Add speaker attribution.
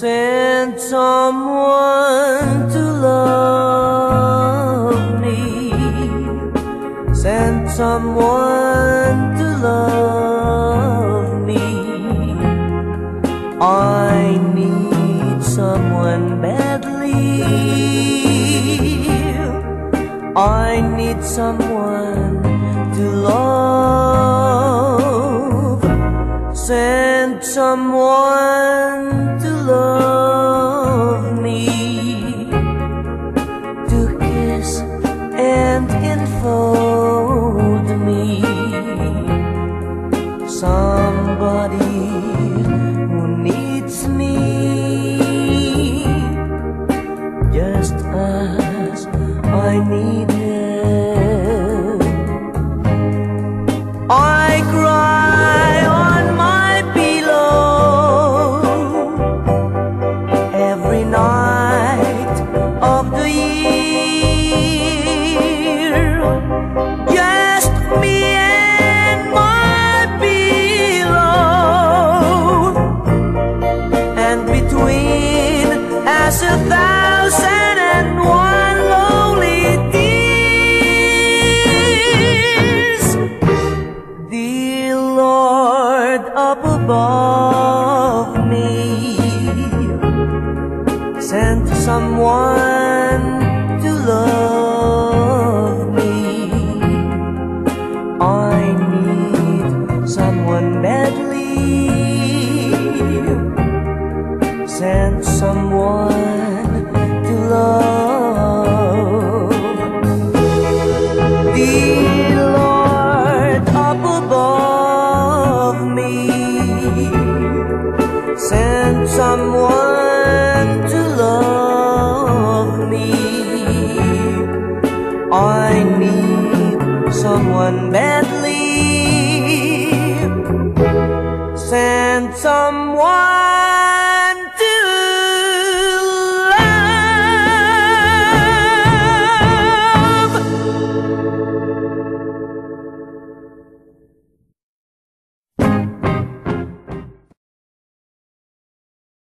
Speaker 1: send someone to love me. Send someone to love me. I need someone badly. I need someone to love. Send someone kiss and enfold me. Somebody who needs me just as I need above me, send someone to love me. I need someone badly. Send someone Lord up above me, send someone to love me. I need someone badly.